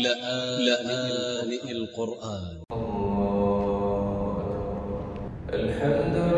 لآن القرآن. الحمد لله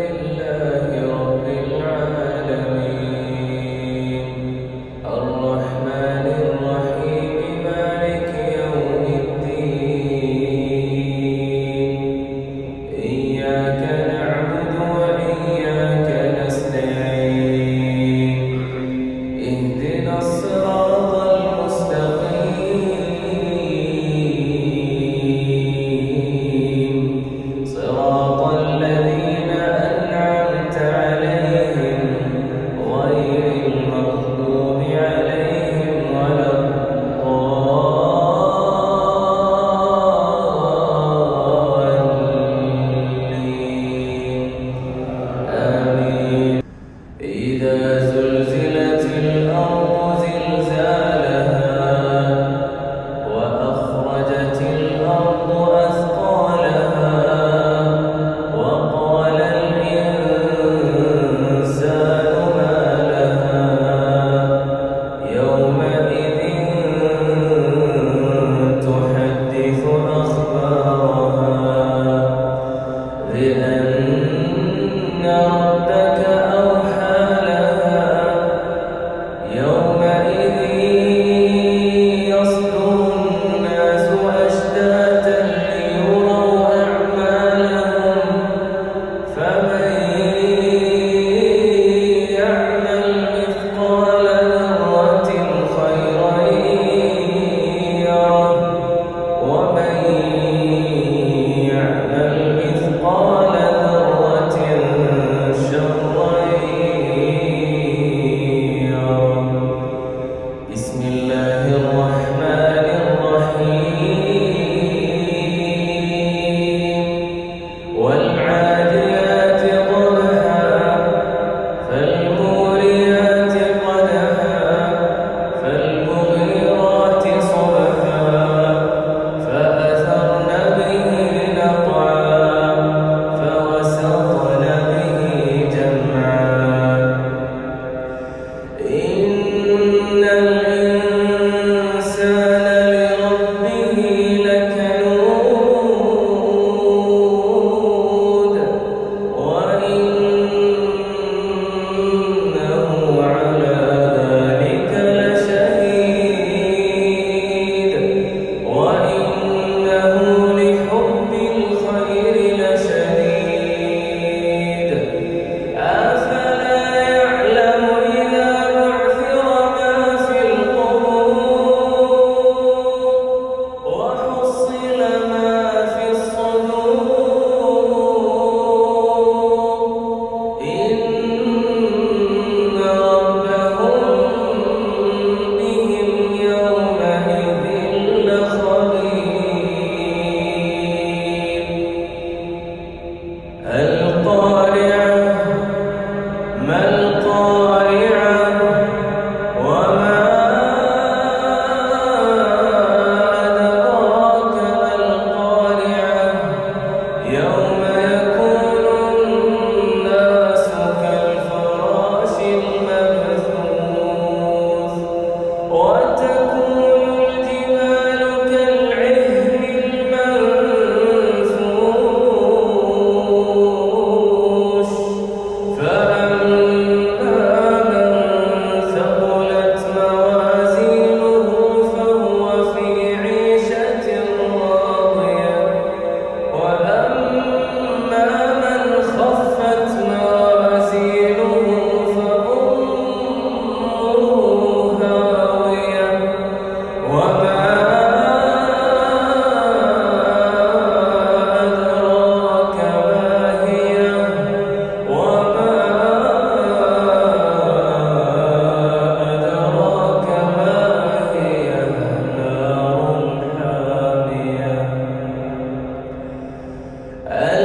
Uh,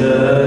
Jesus.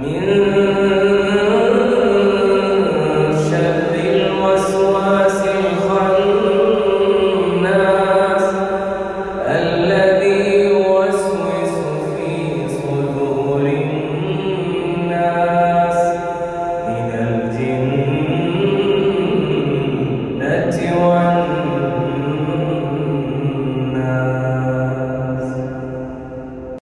您